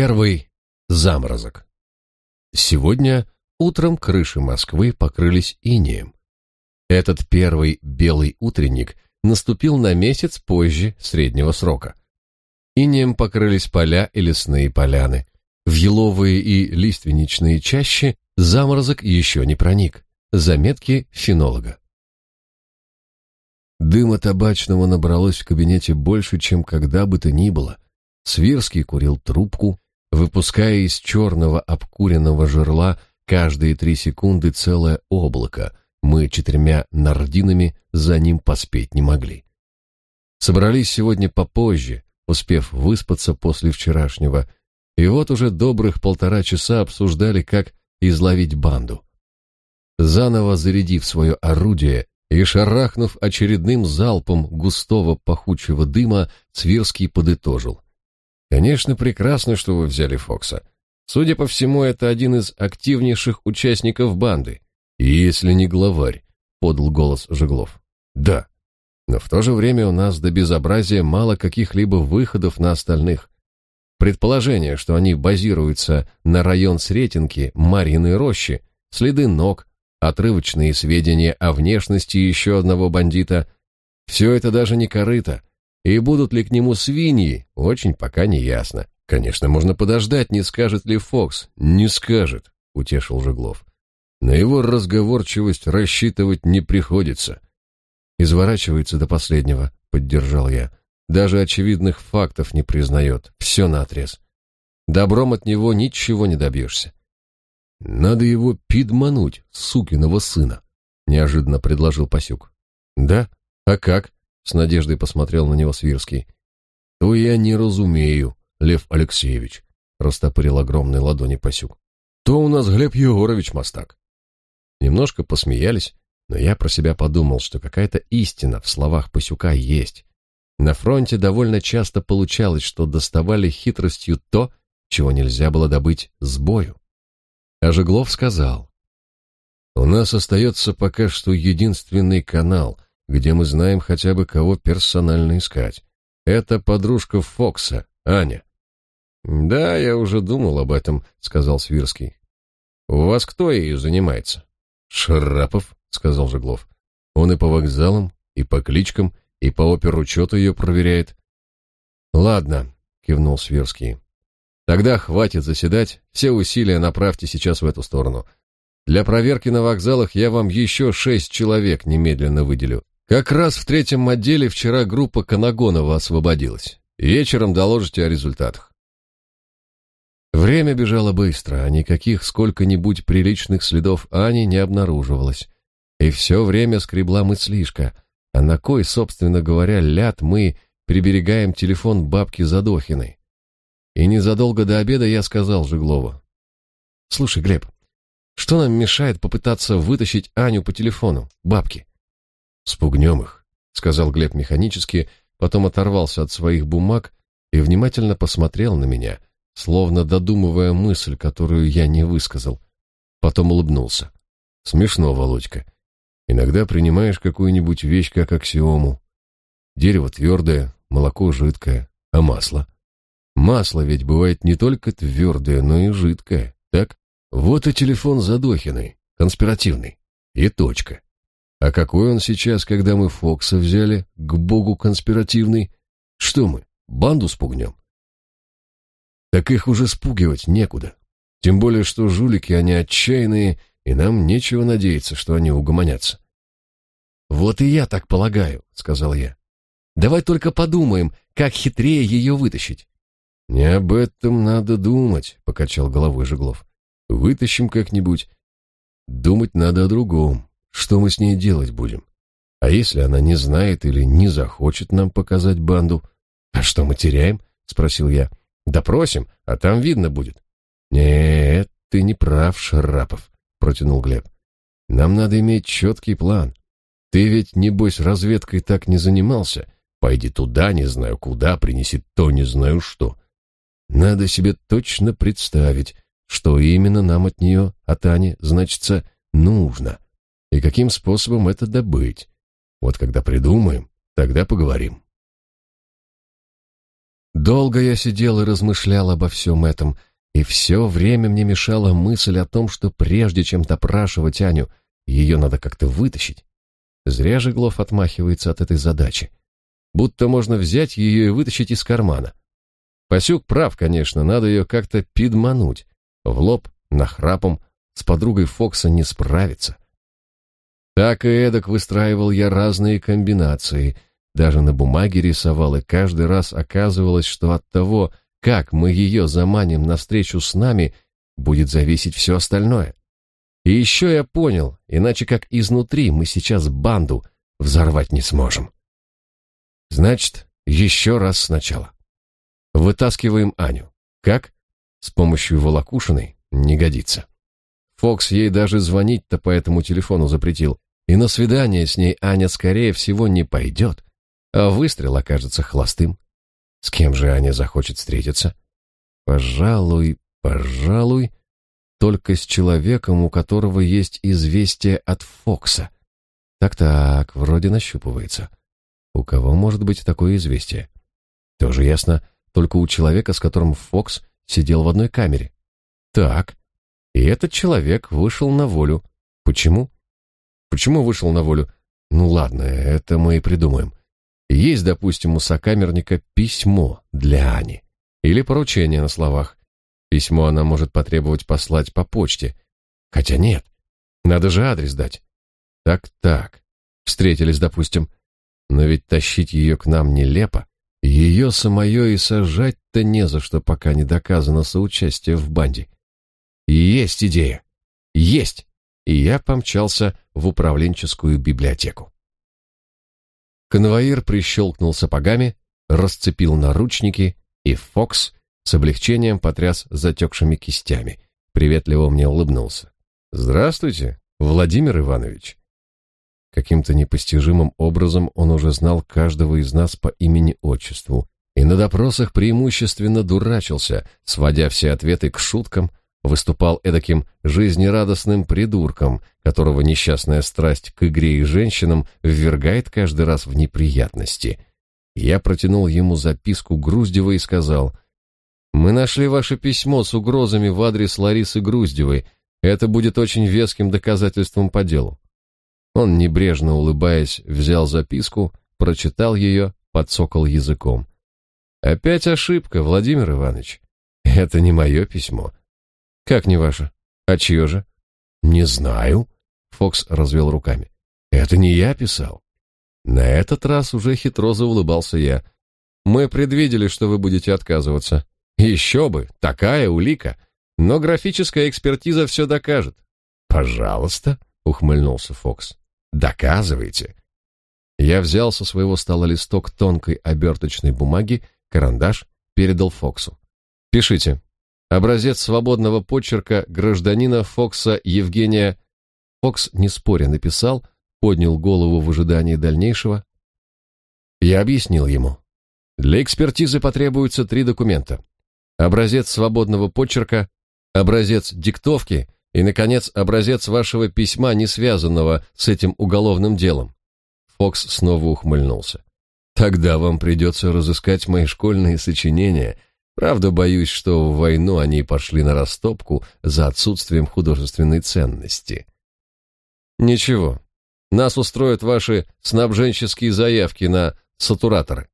Первый заморозок. Сегодня утром крыши Москвы покрылись инеем. Этот первый белый утренник наступил на месяц позже среднего срока. Инеем покрылись поля и лесные поляны. В еловые и лиственничные чащи заморозок еще не проник. Заметки фенолога. Дыма табачного набралось в кабинете больше, чем когда бы то ни было. Свирский курил трубку, выпуская из черного обкуренного жерла каждые три секунды целое облако. Мы четырьмя нардинами за ним поспеть не могли. Собрались сегодня попозже, успев выспаться после вчерашнего, и вот уже добрых полтора часа обсуждали, как изловить банду. Заново зарядив свое орудие и шарахнув очередным залпом густого пахучего дыма, Цвирский подытожил. Конечно, прекрасно, что вы взяли Фокса. Судя по всему, это один из активнейших участников банды. Если не главарь, подал голос Жеглов. Да. Но в то же время у нас до безобразия мало каких-либо выходов на остальных. Предположение, что они базируются на район Сретенки, Марьиной рощи, следы ног, отрывочные сведения о внешности еще одного бандита. Все это даже не корыто, и будут ли к нему свиньи, очень пока не ясно. Конечно, можно подождать, не скажет ли Фокс. Не скажет, утешил Жеглов. На его разговорчивость рассчитывать не приходится. Изворачивается до последнего, поддержал я. Даже очевидных фактов не признает. Все наотрез. Добром от него ничего не добьешься. Надо его пидмануть, сукиного сына, неожиданно предложил Пасюк. Да? А как? С надеждой посмотрел на него Свирский. То я не разумею, Лев Алексеевич, растопырил огромные ладони Пасюк. То у нас Глеб Егорович мастак. Немножко посмеялись, но я про себя подумал, что какая-то истина в словах Пасюка есть. На фронте довольно часто получалось, что доставали хитростью то, чего нельзя было добыть с бою. А Жеглов сказал, «У нас остается пока что единственный канал, где мы знаем хотя бы кого персонально искать. Это подружка Фокса, Аня. Да, я уже думал об этом, сказал Свирский. У вас кто ею занимается? Шарапов, сказал Жеглов. Он и по вокзалам, и по кличкам, и по оперучету ее проверяет. Ладно, кивнул Свирский. Тогда хватит заседать, все усилия направьте сейчас в эту сторону. Для проверки на вокзалах я вам еще шесть человек немедленно выделю. Как раз в третьем отделе вчера группа Канагонова освободилась. Вечером доложите о результатах. Время бежало быстро, а никаких сколько-нибудь приличных следов Ани не обнаруживалось. И все время скребла мыслишка, а на кой, собственно говоря, ляд мы приберегаем телефон бабки Задохиной. И незадолго до обеда я сказал Жиглову. «Слушай, Глеб, что нам мешает попытаться вытащить Аню по телефону, бабки?» «Спугнем их», — сказал Глеб механически, потом оторвался от своих бумаг и внимательно посмотрел на меня, словно додумывая мысль, которую я не высказал. Потом улыбнулся. «Смешно, Володька. Иногда принимаешь какую-нибудь вещь как аксиому. Дерево твердое, молоко жидкое, а масло? Масло ведь бывает не только твердое, но и жидкое, так? Вот и телефон Задохиной, конспиративный. И точка. А какой он сейчас, когда мы Фокса взяли, к богу конспиративный? Что мы, банду спугнем? Так их уже спугивать некуда. Тем более, что жулики, они отчаянные, и нам нечего надеяться, что они угомонятся. «Вот и я так полагаю», — сказал я. «Давай только подумаем, как хитрее ее вытащить». «Не об этом надо думать», — покачал головой Жеглов. «Вытащим как-нибудь. Думать надо о другом. Что мы с ней делать будем? А если она не знает или не захочет нам показать банду? А что мы теряем? спросил я. Допросим, а там видно будет. Нет, ты не прав, Шарапов, протянул Глеб. Нам надо иметь четкий план. Ты ведь, небось, разведкой так не занимался. Пойди туда, не знаю куда, принеси то, не знаю что. Надо себе точно представить, что именно нам от нее, от Ани, значится, нужно и каким способом это добыть. Вот когда придумаем, тогда поговорим. Долго я сидел и размышлял обо всем этом, и все время мне мешала мысль о том, что прежде чем допрашивать Аню, ее надо как-то вытащить. Зря же Глов отмахивается от этой задачи. Будто можно взять ее и вытащить из кармана. Пасюк прав, конечно, надо ее как-то пидмануть. В лоб, нахрапом, с подругой Фокса не справиться. Так и эдак выстраивал я разные комбинации, даже на бумаге рисовал, и каждый раз оказывалось, что от того, как мы ее заманим навстречу с нами, будет зависеть все остальное. И еще я понял, иначе как изнутри мы сейчас банду взорвать не сможем. Значит, еще раз сначала. Вытаскиваем Аню. Как? С помощью волокушиной не годится. Фокс ей даже звонить-то по этому телефону запретил, и на свидание с ней Аня, скорее всего, не пойдет, а выстрел окажется холостым. С кем же Аня захочет встретиться? Пожалуй, пожалуй, только с человеком, у которого есть известие от Фокса. Так-так, вроде нащупывается. У кого может быть такое известие? Тоже ясно, только у человека, с которым Фокс сидел в одной камере. Так, и этот человек вышел на волю. Почему? Почему вышел на волю? Ну ладно, это мы и придумаем. Есть, допустим, у сокамерника письмо для Ани. Или поручение на словах. Письмо она может потребовать послать по почте. Хотя нет, надо же адрес дать. Так-так, встретились, допустим. Но ведь тащить ее к нам нелепо. Ее самое и сажать-то не за что, пока не доказано соучастие в банде. Есть идея. Есть. И я помчался в управленческую библиотеку. Конвоир прищелкнул сапогами, расцепил наручники, и Фокс с облегчением потряс затекшими кистями. Приветливо мне улыбнулся. «Здравствуйте, Владимир Иванович». Каким-то непостижимым образом он уже знал каждого из нас по имени-отчеству и на допросах преимущественно дурачился, сводя все ответы к шуткам, выступал эдаким жизнерадостным придурком, которого несчастная страсть к игре и женщинам ввергает каждый раз в неприятности. Я протянул ему записку Груздевой и сказал, «Мы нашли ваше письмо с угрозами в адрес Ларисы Груздевой. Это будет очень веским доказательством по делу». Он, небрежно улыбаясь, взял записку, прочитал ее, подсокал языком. «Опять ошибка, Владимир Иванович. Это не мое письмо. Как не ваше? А чье же? Не знаю. Фокс развел руками. Это не я писал. На этот раз уже хитро заулыбался я. Мы предвидели, что вы будете отказываться. Еще бы, такая улика. Но графическая экспертиза все докажет. Пожалуйста, ухмыльнулся Фокс. Доказывайте. Я взял со своего стола листок тонкой оберточной бумаги, карандаш, передал Фоксу. Пишите. Образец свободного почерка гражданина Фокса Евгения Фокс, не споря, написал, поднял голову в ожидании дальнейшего. Я объяснил ему. Для экспертизы потребуются три документа. Образец свободного почерка, образец диктовки и, наконец, образец вашего письма, не связанного с этим уголовным делом. Фокс снова ухмыльнулся. Тогда вам придется разыскать мои школьные сочинения Правда, боюсь, что в войну они пошли на растопку за отсутствием художественной ценности. Ничего. Нас устроят ваши снабженческие заявки на сатураторы.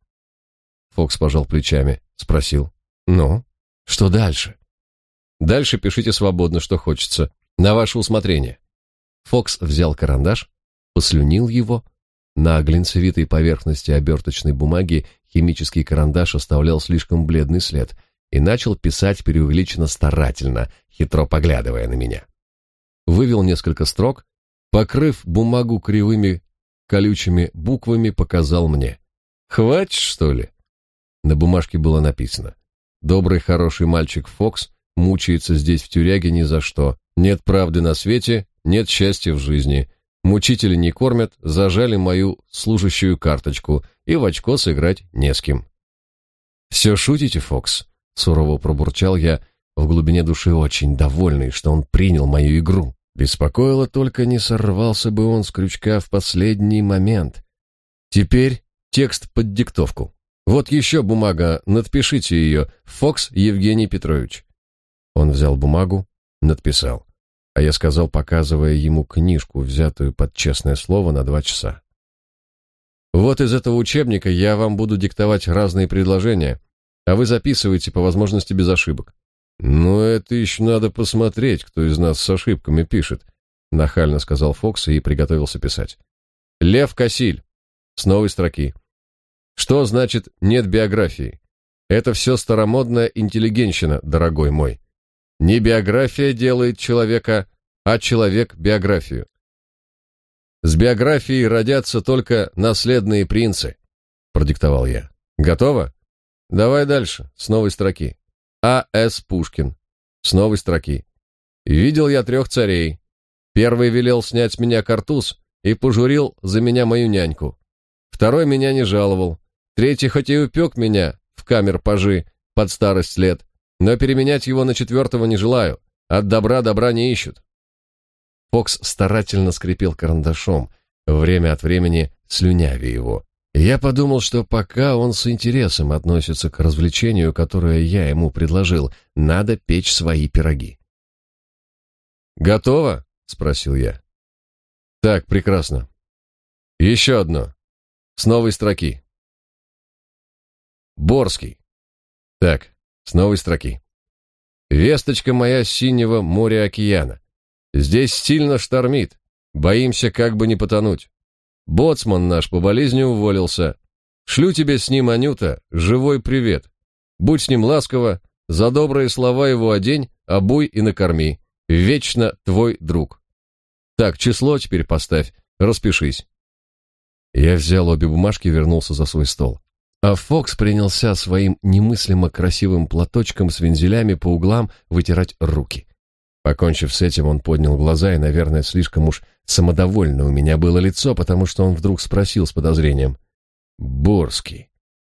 Фокс пожал плечами, спросил: "Ну, что дальше?" Дальше пишите свободно, что хочется, на ваше усмотрение. Фокс взял карандаш, послюнил его, на глинцевитой поверхности оберточной бумаги химический карандаш оставлял слишком бледный след и начал писать преувеличенно старательно, хитро поглядывая на меня. Вывел несколько строк, покрыв бумагу кривыми колючими буквами, показал мне. «Хватит, что ли?» На бумажке было написано. «Добрый, хороший мальчик Фокс мучается здесь в тюряге ни за что. Нет правды на свете, нет счастья в жизни. Мучители не кормят, зажали мою служащую карточку, и в очко сыграть не с кем. «Все шутите, Фокс?» — сурово пробурчал я, в глубине души очень довольный, что он принял мою игру. Беспокоило только, не сорвался бы он с крючка в последний момент. Теперь текст под диктовку. Вот еще бумага, надпишите ее. Фокс Евгений Петрович. Он взял бумагу, надписал. А я сказал, показывая ему книжку, взятую под честное слово на два часа. Вот из этого учебника я вам буду диктовать разные предложения, а вы записывайте по возможности без ошибок. Ну, это еще надо посмотреть, кто из нас с ошибками пишет, нахально сказал Фокс и приготовился писать. Лев Косиль. С новой строки. Что значит нет биографии? Это все старомодная интеллигенщина, дорогой мой. Не биография делает человека, а человек биографию. С биографией родятся только наследные принцы, продиктовал я. Готово? Давай дальше, с новой строки. А. С. Пушкин. С новой строки. Видел я трех царей. Первый велел снять с меня картуз и пожурил за меня мою няньку. Второй меня не жаловал. Третий хоть и упек меня в камер пажи под старость лет, но переменять его на четвертого не желаю. От добра добра не ищут. Фокс старательно скрипел карандашом, время от времени слюнявя его. Я подумал, что пока он с интересом относится к развлечению, которое я ему предложил, надо печь свои пироги. «Готово?» — спросил я. «Так, прекрасно. Еще одно. С новой строки. Борский. Так, с новой строки. Весточка моя синего моря-океана. Здесь сильно штормит. Боимся, как бы не потонуть. Боцман наш по болезни уволился. Шлю тебе с ним, Анюта, живой привет. Будь с ним ласково, за добрые слова его одень, обуй и накорми. Вечно твой друг. Так, число теперь поставь, распишись. Я взял обе бумажки и вернулся за свой стол. А Фокс принялся своим немыслимо красивым платочком с вензелями по углам вытирать руки. Покончив с этим, он поднял глаза, и, наверное, слишком уж самодовольно у меня было лицо, потому что он вдруг спросил с подозрением. «Борский,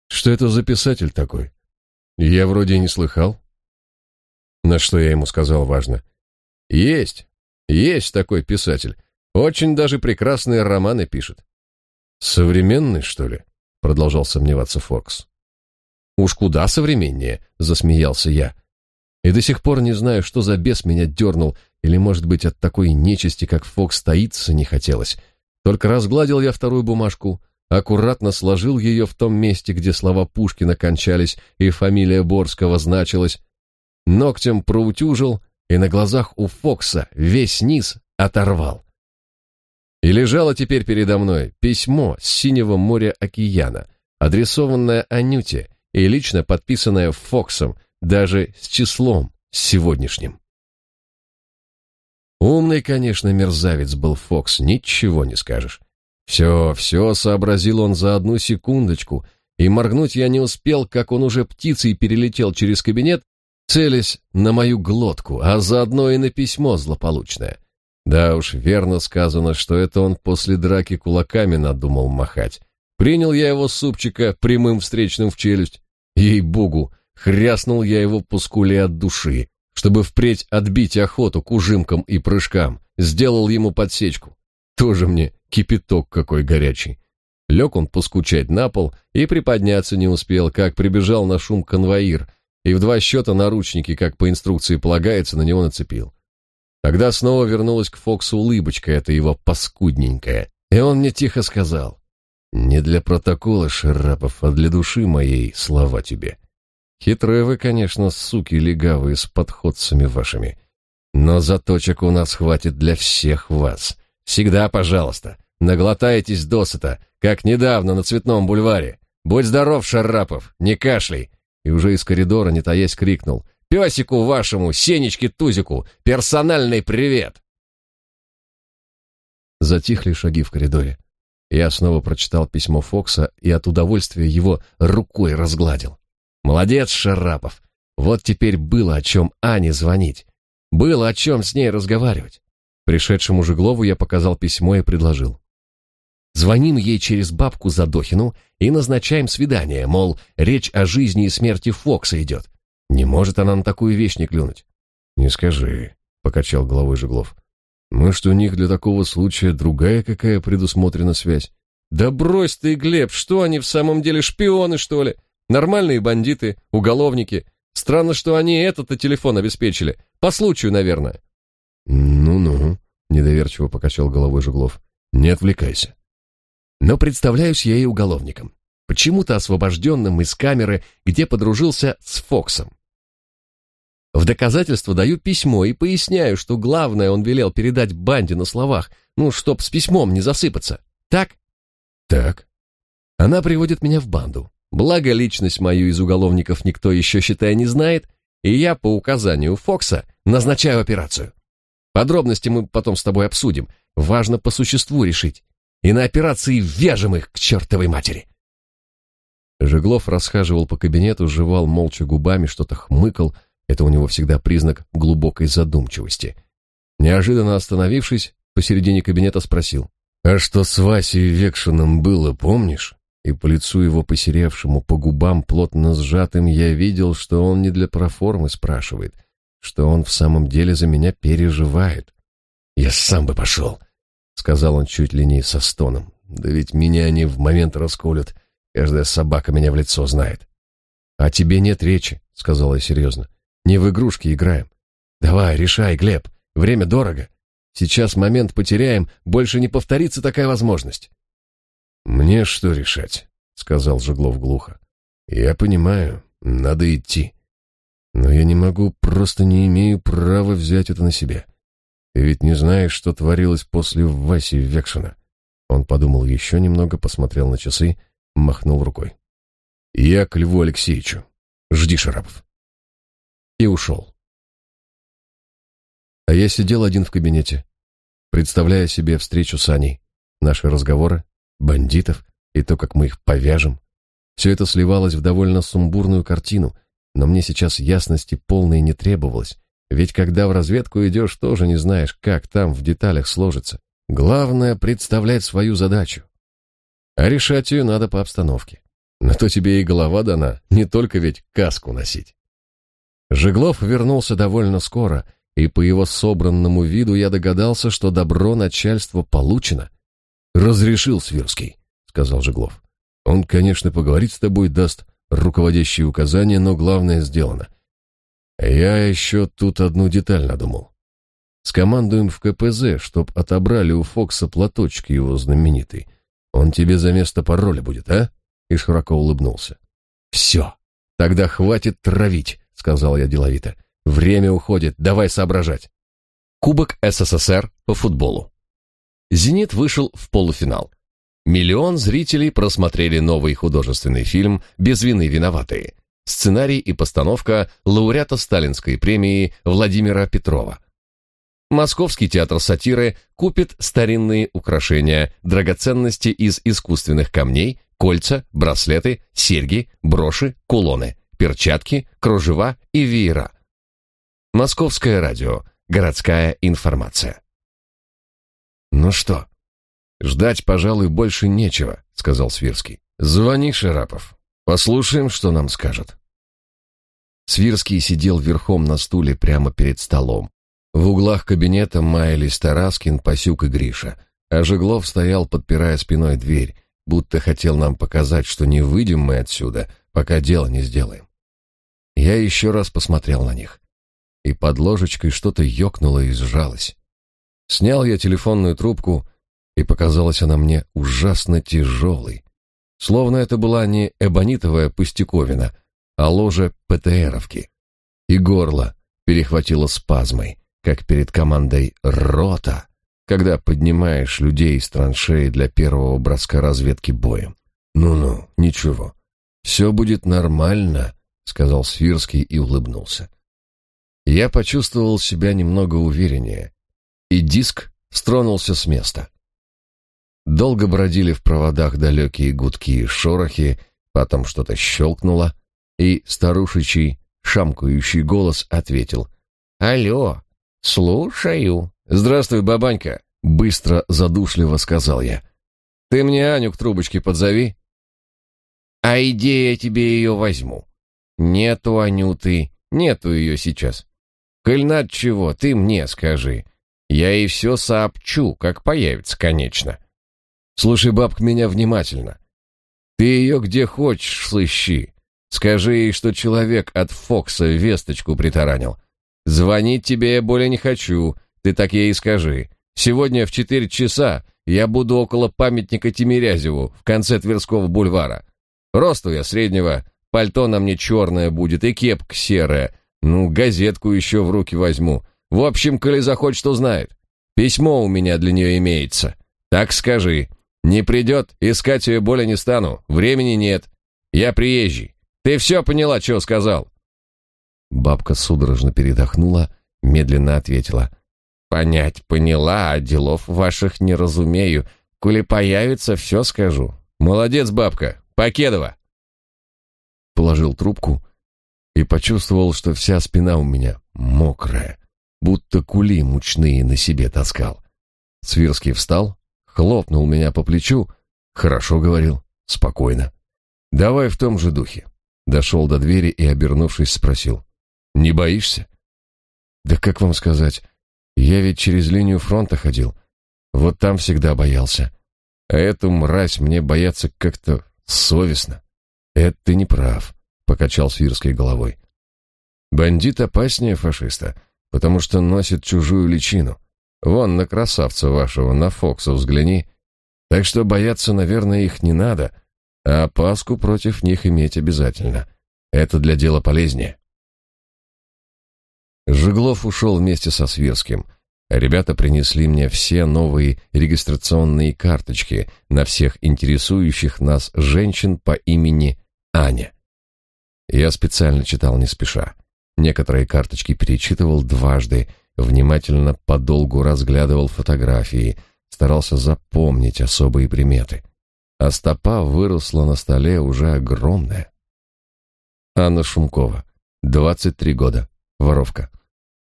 что это за писатель такой? Я вроде не слыхал». На что я ему сказал важно. «Есть, есть такой писатель. Очень даже прекрасные романы пишет». «Современный, что ли?» — продолжал сомневаться Фокс. «Уж куда современнее», — засмеялся я. И до сих пор не знаю, что за бес меня дернул, или, может быть, от такой нечисти, как Фокс, таиться не хотелось. Только разгладил я вторую бумажку, аккуратно сложил ее в том месте, где слова Пушкина кончались и фамилия Борского значилась, ногтем проутюжил и на глазах у Фокса весь низ оторвал. И лежало теперь передо мной письмо с синего моря океана, адресованное Анюте и лично подписанное Фоксом, даже с числом сегодняшним. Умный, конечно, мерзавец был Фокс, ничего не скажешь. Все, все сообразил он за одну секундочку, и моргнуть я не успел, как он уже птицей перелетел через кабинет, целясь на мою глотку, а заодно и на письмо злополучное. Да уж, верно сказано, что это он после драки кулаками надумал махать. Принял я его супчика прямым встречным в челюсть. Ей-богу, Хряснул я его по скуле от души, чтобы впредь отбить охоту к ужимкам и прыжкам. Сделал ему подсечку. Тоже мне кипяток какой горячий. Лег он поскучать на пол и приподняться не успел, как прибежал на шум конвоир, и в два счета наручники, как по инструкции полагается, на него нацепил. Тогда снова вернулась к Фоксу улыбочка, это его паскудненькая, и он мне тихо сказал, «Не для протокола, Шарапов, а для души моей слова тебе. Хитрые вы, конечно, суки легавые с подходцами вашими. Но заточек у нас хватит для всех вас. Всегда, пожалуйста, наглотайтесь досыта, как недавно на Цветном бульваре. Будь здоров, Шарапов, не кашляй. И уже из коридора, не таясь, крикнул. Песику вашему, Сенечке-Тузику, персональный привет! Затихли шаги в коридоре. Я снова прочитал письмо Фокса и от удовольствия его рукой разгладил. Молодец, Шарапов. Вот теперь было о чем Ане звонить. Было о чем с ней разговаривать. Пришедшему Жеглову я показал письмо и предложил. Звоним ей через бабку Задохину и назначаем свидание, мол, речь о жизни и смерти Фокса идет. Не может она на такую вещь не клюнуть. Не скажи, покачал головой Жеглов. Может, у них для такого случая другая какая предусмотрена связь? Да брось ты, Глеб, что они в самом деле шпионы, что ли? Нормальные бандиты, уголовники. Странно, что они этот-то телефон обеспечили. По случаю, наверное. Ну-ну, недоверчиво покачал головой Жуглов. Не отвлекайся. Но представляюсь я и уголовником. Почему-то освобожденным из камеры, где подружился с Фоксом. В доказательство даю письмо и поясняю, что главное он велел передать банде на словах, ну, чтоб с письмом не засыпаться. Так? Так. Она приводит меня в банду. Благо, личность мою из уголовников никто еще, считая, не знает, и я по указанию Фокса назначаю операцию. Подробности мы потом с тобой обсудим. Важно по существу решить. И на операции вяжем их к чертовой матери. Жеглов расхаживал по кабинету, жевал молча губами, что-то хмыкал. Это у него всегда признак глубокой задумчивости. Неожиданно остановившись, посередине кабинета спросил. «А что с Васей Векшиным было, помнишь?» И по лицу его посеревшему, по губам плотно сжатым, я видел, что он не для проформы спрашивает, что он в самом деле за меня переживает. «Я сам бы пошел», — сказал он чуть ли не со стоном. «Да ведь меня они в момент расколют». Каждая собака меня в лицо знает. А тебе нет речи, сказала я серьезно. Не в игрушки играем. Давай, решай, Глеб. Время дорого. Сейчас момент потеряем, больше не повторится такая возможность. Мне что решать, сказал Жеглов глухо. Я понимаю, надо идти. Но я не могу, просто не имею права взять это на себя. Ты ведь не знаешь, что творилось после Васи Векшина. Он подумал еще немного, посмотрел на часы махнул рукой. «Я к Льву Алексеевичу. Жди, Шарапов». И ушел. А я сидел один в кабинете, представляя себе встречу с Аней, наши разговоры, бандитов и то, как мы их повяжем. Все это сливалось в довольно сумбурную картину, но мне сейчас ясности полной не требовалось, ведь когда в разведку идешь, тоже не знаешь, как там в деталях сложится. Главное — представлять свою задачу. А решать ее надо по обстановке. На то тебе и голова дана, не только ведь каску носить. Жеглов вернулся довольно скоро, и по его собранному виду я догадался, что добро начальства получено. «Разрешил Свирский», — сказал Жеглов. «Он, конечно, поговорить с тобой даст руководящие указания, но главное сделано. Я еще тут одну деталь надумал. Скомандуем в КПЗ, чтоб отобрали у Фокса платочки его знаменитый. Он тебе за место пароля будет, а? И широко улыбнулся. Все. Тогда хватит травить, сказал я деловито. Время уходит, давай соображать. Кубок СССР по футболу. Зенит вышел в полуфинал. Миллион зрителей просмотрели новый художественный фильм «Без вины виноватые». Сценарий и постановка лауреата Сталинской премии Владимира Петрова. Московский театр сатиры купит старинные украшения, драгоценности из искусственных камней, кольца, браслеты, серьги, броши, кулоны, перчатки, кружева и веера. Московское радио. Городская информация. Ну что, ждать, пожалуй, больше нечего, сказал Свирский. Звони, Шарапов. Послушаем, что нам скажут. Свирский сидел верхом на стуле прямо перед столом. В углах кабинета маялись Тараскин, Пасюк и Гриша, а Жеглов стоял, подпирая спиной дверь, будто хотел нам показать, что не выйдем мы отсюда, пока дело не сделаем. Я еще раз посмотрел на них, и под ложечкой что-то ёкнуло и сжалось. Снял я телефонную трубку, и показалась она мне ужасно тяжелой, словно это была не эбонитовая пустяковина, а ложа ПТРовки. И горло перехватило спазмой как перед командой «Рота», когда поднимаешь людей из траншеи для первого броска разведки боем. «Ну-ну, ничего. Все будет нормально», — сказал Свирский и улыбнулся. Я почувствовал себя немного увереннее, и диск стронулся с места. Долго бродили в проводах далекие гудки и шорохи, потом что-то щелкнуло, и старушечий, шамкающий голос ответил «Алло, «Слушаю». «Здравствуй, бабанька», — быстро, задушливо сказал я. «Ты мне Аню к трубочке подзови». «А идея тебе ее возьму». «Нету Анюты, нету ее сейчас». «Коль над чего, ты мне скажи. Я ей все сообщу, как появится, конечно». Слушай, бабка, меня внимательно. Ты ее где хочешь сыщи. Скажи ей, что человек от Фокса весточку притаранил. Звонить тебе я более не хочу, ты так ей и скажи. Сегодня в четыре часа я буду около памятника Тимирязеву в конце Тверского бульвара. Росту я среднего, пальто на мне черное будет и кепка серая. Ну, газетку еще в руки возьму. В общем, коли захочет, узнает. Письмо у меня для нее имеется. Так скажи. Не придет, искать ее более не стану. Времени нет. Я приезжий. Ты все поняла, что сказал?» Бабка судорожно передохнула, медленно ответила. «Понять поняла, а делов ваших не разумею. Коли появится, все скажу. Молодец, бабка. Покедова!» Положил трубку и почувствовал, что вся спина у меня мокрая, будто кули мучные на себе таскал. Свирский встал, хлопнул меня по плечу. Хорошо говорил, спокойно. Давай в том же духе. Дошел до двери и, обернувшись, спросил. Не боишься? Да как вам сказать? Я ведь через линию фронта ходил. Вот там всегда боялся. А эту мразь мне бояться как-то совестно. Это ты не прав, покачал Свирской головой. Бандит опаснее фашиста, потому что носит чужую личину. Вон на красавца вашего, на Фокса взгляни. Так что бояться, наверное, их не надо, а опаску против них иметь обязательно. Это для дела полезнее. Жеглов ушел вместе со Свирским. Ребята принесли мне все новые регистрационные карточки на всех интересующих нас женщин по имени Аня. Я специально читал не спеша. Некоторые карточки перечитывал дважды, внимательно подолгу разглядывал фотографии, старался запомнить особые приметы. А стопа выросла на столе уже огромная. Анна Шумкова, 23 года, воровка.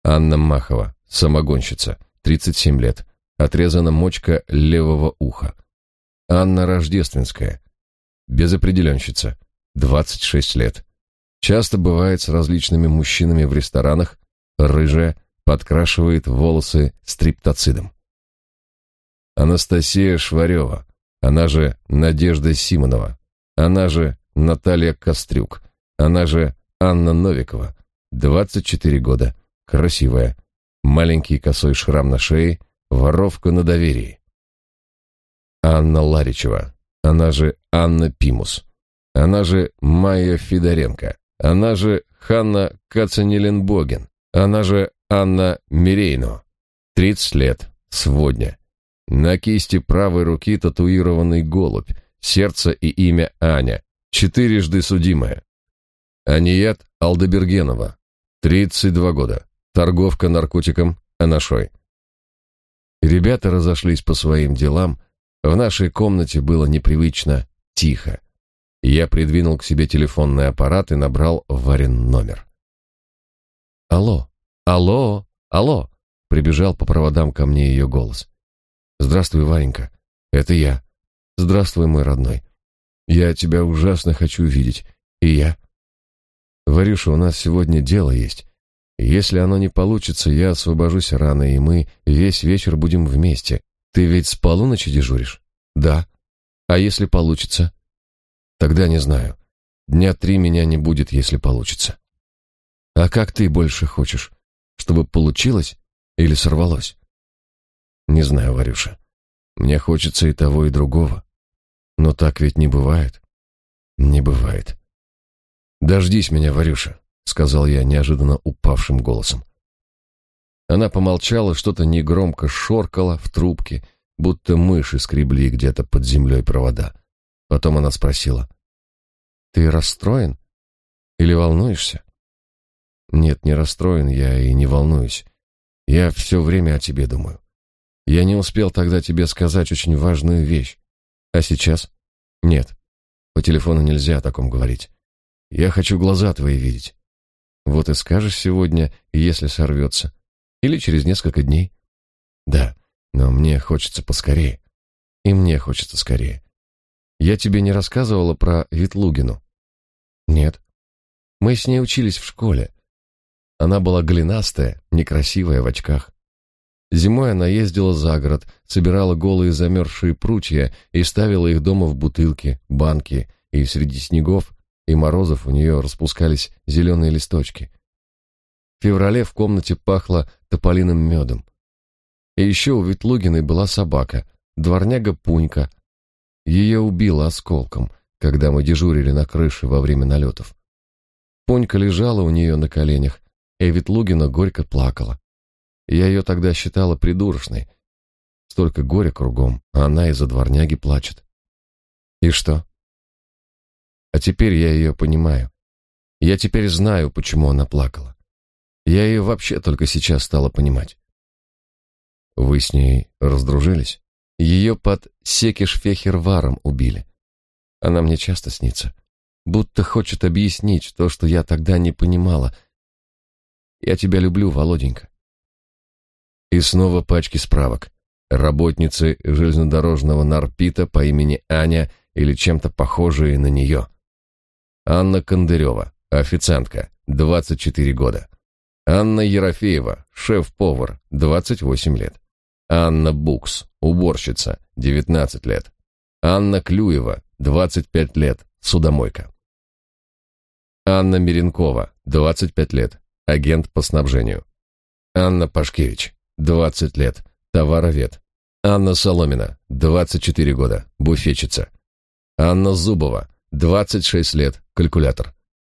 Анна Махова, самогонщица, 37 лет, отрезана мочка левого уха. Анна Рождественская, безопределенщица, 26 лет. Часто бывает с различными мужчинами в ресторанах, рыжая, подкрашивает волосы стриптоцидом. Анастасия Шварева, она же Надежда Симонова, она же Наталья Кострюк, она же Анна Новикова, 24 года, красивая, маленький косой шрам на шее, воровка на доверии. Анна Ларичева, она же Анна Пимус, она же Майя Федоренко, она же Ханна Кацанеленбоген, она же Анна Мирейно, 30 лет, сводня. На кисти правой руки татуированный голубь, сердце и имя Аня, четырежды судимая. Аният Алдебергенова, 32 года, торговка наркотиком Анашой. Ребята разошлись по своим делам, в нашей комнате было непривычно тихо. Я придвинул к себе телефонный аппарат и набрал Варин номер. «Алло!» «Алло! Алло!» — прибежал по проводам ко мне ее голос. «Здравствуй, Варенька. Это я. Здравствуй, мой родной. Я тебя ужасно хочу видеть. И я. Варюша, у нас сегодня дело есть. Если оно не получится, я освобожусь рано, и мы весь вечер будем вместе. Ты ведь с полуночи дежуришь? Да. А если получится? Тогда не знаю. Дня три меня не будет, если получится. А как ты больше хочешь? чтобы получилось или сорвалось? Не знаю, Варюша. Мне хочется и того, и другого. Но так ведь не бывает. Не бывает. Дождись меня, Варюша, сказал я неожиданно упавшим голосом. Она помолчала, что-то негромко шоркала в трубке, будто мыши скребли где-то под землей провода. Потом она спросила: "Ты расстроен или волнуешься?" Нет, не расстроен я и не волнуюсь. Я все время о тебе думаю. Я не успел тогда тебе сказать очень важную вещь. А сейчас? Нет. По телефону нельзя о таком говорить. Я хочу глаза твои видеть. Вот и скажешь сегодня, если сорвется. Или через несколько дней. Да, но мне хочется поскорее. И мне хочется скорее. Я тебе не рассказывала про Ветлугину? Нет. Мы с ней учились в школе. Она была голенастая, некрасивая в очках. Зимой она ездила за город, собирала голые замерзшие прутья и ставила их дома в бутылки, банки, и среди снегов и морозов у нее распускались зеленые листочки. В феврале в комнате пахло тополиным медом. И еще у Ветлугиной была собака, дворняга Пунька. Ее убило осколком, когда мы дежурили на крыше во время налетов. Пунька лежала у нее на коленях, и Ветлугина горько плакала. Я ее тогда считала придурочной. Столько горя кругом, а она из-за дворняги плачет. И что? А теперь я ее понимаю. Я теперь знаю, почему она плакала. Я ее вообще только сейчас стала понимать. Вы с ней раздружились? Ее под Секиш-Фехерваром убили. Она мне часто снится. Будто хочет объяснить то, что я тогда не понимала. Я тебя люблю, Володенька. И снова пачки справок. Работницы железнодорожного нарпита по имени Аня или чем-то похожие на нее. Анна Кондырева, официантка, 24 года. Анна Ерофеева, шеф-повар, 28 лет. Анна Букс, уборщица, 19 лет. Анна Клюева, 25 лет, судомойка. Анна Миренкова, 25 лет, агент по снабжению. Анна Пашкевич, 20 лет, товаровед. Анна Соломина, 24 года, буфетчица. Анна Зубова, 26 лет, калькулятор.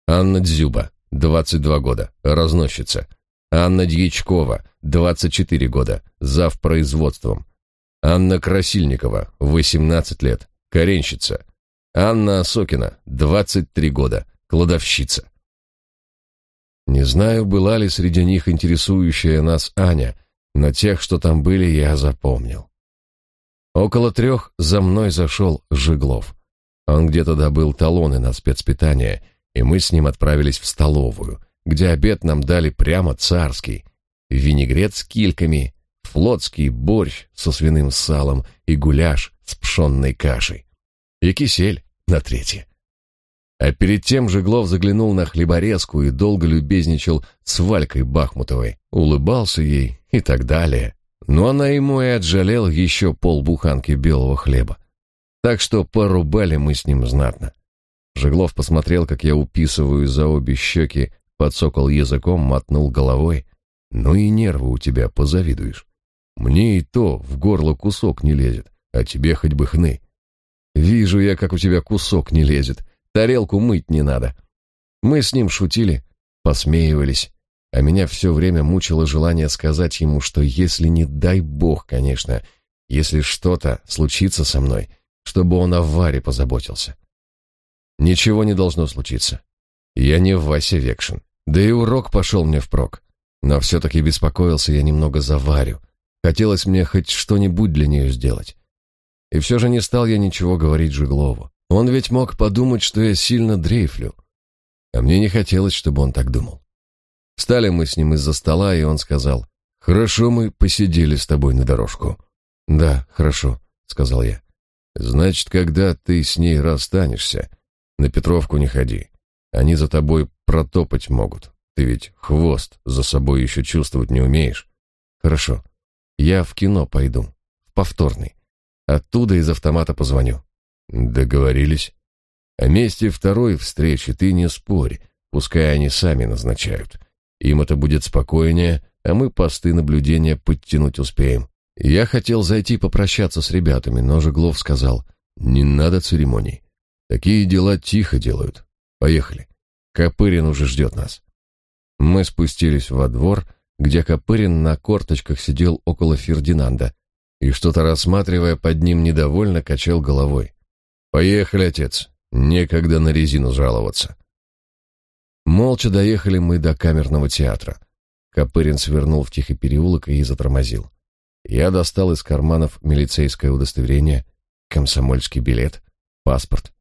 Анна Дзюба, 22 года, разносчица. Анна Дьячкова, 24 года, зав производством. Анна Красильникова, 18 лет, коренщица. Анна Осокина, 23 года, кладовщица. Не знаю, была ли среди них интересующая нас Аня, но тех, что там были, я запомнил. Около трех за мной зашел Жиглов. Он где-то добыл талоны на спецпитание, и мы с ним отправились в столовую, где обед нам дали прямо царский. Винегрет с кильками, флотский борщ со свиным салом и гуляш с пшенной кашей. И кисель на третье. А перед тем Жеглов заглянул на хлеборезку и долго любезничал с Валькой Бахмутовой, улыбался ей и так далее. Но она ему и отжалела еще полбуханки белого хлеба. Так что порубали мы с ним знатно. Жеглов посмотрел, как я уписываю за обе щеки, подсокал языком, мотнул головой. «Ну и нервы у тебя, позавидуешь. Мне и то в горло кусок не лезет, а тебе хоть бы хны. Вижу я, как у тебя кусок не лезет, тарелку мыть не надо». Мы с ним шутили, посмеивались, а меня все время мучило желание сказать ему, что если не дай бог, конечно, если что-то случится со мной, чтобы он о Варе позаботился. Ничего не должно случиться. Я не в Васе Векшин. Да и урок пошел мне впрок. Но все-таки беспокоился я немного за Варю. Хотелось мне хоть что-нибудь для нее сделать. И все же не стал я ничего говорить Жиглову. Он ведь мог подумать, что я сильно дрейфлю. А мне не хотелось, чтобы он так думал. Встали мы с ним из-за стола, и он сказал, «Хорошо мы посидели с тобой на дорожку». «Да, хорошо», — сказал я. «Значит, когда ты с ней расстанешься, на Петровку не ходи. Они за тобой протопать могут. Ты ведь хвост за собой еще чувствовать не умеешь». «Хорошо. Я в кино пойду. В повторный. Оттуда из автомата позвоню». «Договорились. О месте второй встречи ты не спорь, пускай они сами назначают. Им это будет спокойнее, а мы посты наблюдения подтянуть успеем. Я хотел зайти попрощаться с ребятами, но Жеглов сказал, не надо церемоний. Такие дела тихо делают. Поехали. Копырин уже ждет нас. Мы спустились во двор, где Копырин на корточках сидел около Фердинанда и, что-то рассматривая под ним недовольно, качал головой. «Поехали, отец. Некогда на резину жаловаться». Молча доехали мы до камерного театра. Копырин свернул в тихий переулок и затормозил. Я достал из карманов милицейское удостоверение, комсомольский билет, паспорт,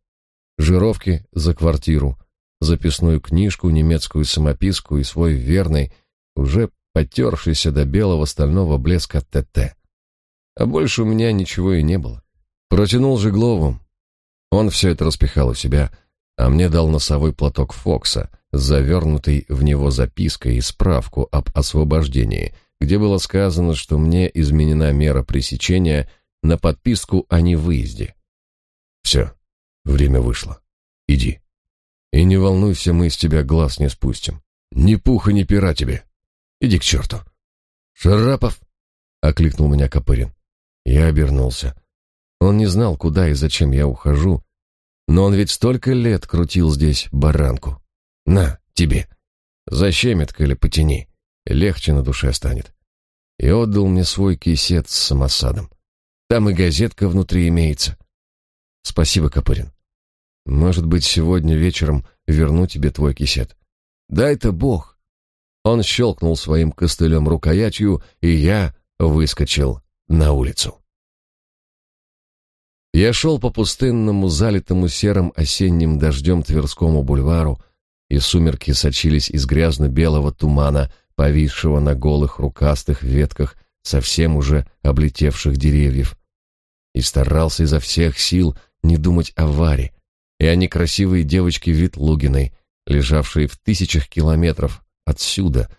жировки за квартиру, записную книжку, немецкую самописку и свой верный, уже потершийся до белого стального блеска ТТ. А больше у меня ничего и не было. Протянул Жеглову. Он все это распихал у себя, а мне дал носовой платок Фокса — завернутой в него запиской и справку об освобождении, где было сказано, что мне изменена мера пресечения на подписку о невыезде. Все, время вышло. Иди. И не волнуйся, мы с тебя глаз не спустим. Ни пуха, ни пера тебе. Иди к черту. Шарапов! — окликнул меня Копырин. Я обернулся. Он не знал, куда и зачем я ухожу, но он ведь столько лет крутил здесь баранку. На, тебе. Защемит, или потяни. Легче на душе станет. И отдал мне свой кисет с самосадом. Там и газетка внутри имеется. Спасибо, Копырин. Может быть, сегодня вечером верну тебе твой кисет. Дай-то Бог. Он щелкнул своим костылем рукоятью, и я выскочил на улицу. Я шел по пустынному, залитому серым осенним дождем Тверскому бульвару, и сумерки сочились из грязно-белого тумана, повисшего на голых рукастых ветках совсем уже облетевших деревьев. И старался изо всех сил не думать о Варе и о некрасивой девочке Витлугиной, лежавшей в тысячах километров отсюда,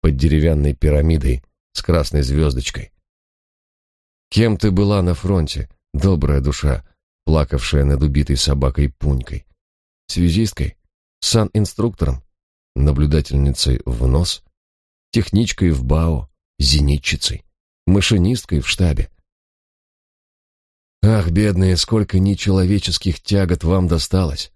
под деревянной пирамидой с красной звездочкой. Кем ты была на фронте, добрая душа, плакавшая над убитой собакой Пунькой? Связисткой? Сан-инструктором? Наблюдательницей в нос? Техничкой в БАО? Зенитчицей? Машинисткой в штабе? Ах, бедные, сколько нечеловеческих тягот вам досталось!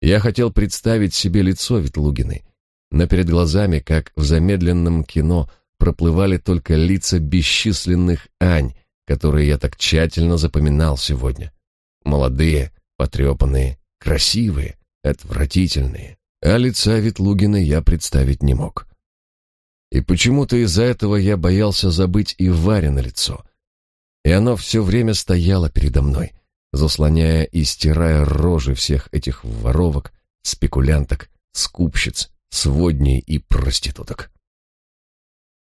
Я хотел представить себе лицо Ветлугиной, но перед глазами, как в замедленном кино, проплывали только лица бесчисленных Ань, которые я так тщательно запоминал сегодня. Молодые, потрепанные, красивые, отвратительные. А лица Ветлугина я представить не мог. И почему-то из-за этого я боялся забыть и Варя лицо. И оно все время стояло передо мной, заслоняя и стирая рожи всех этих воровок, спекулянток, скупщиц, сводней и проституток.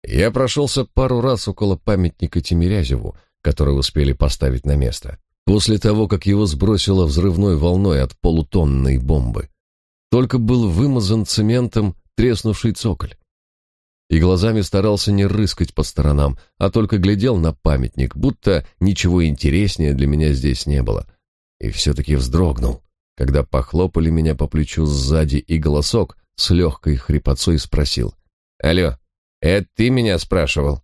Я прошелся пару раз около памятника Тимирязеву, который успели поставить на место, после того, как его сбросило взрывной волной от полутонной бомбы. Только был вымазан цементом треснувший цоколь. И глазами старался не рыскать по сторонам, а только глядел на памятник, будто ничего интереснее для меня здесь не было. И все-таки вздрогнул, когда похлопали меня по плечу сзади, и голосок с легкой хрипотцой спросил. «Алло, это ты меня спрашивал?»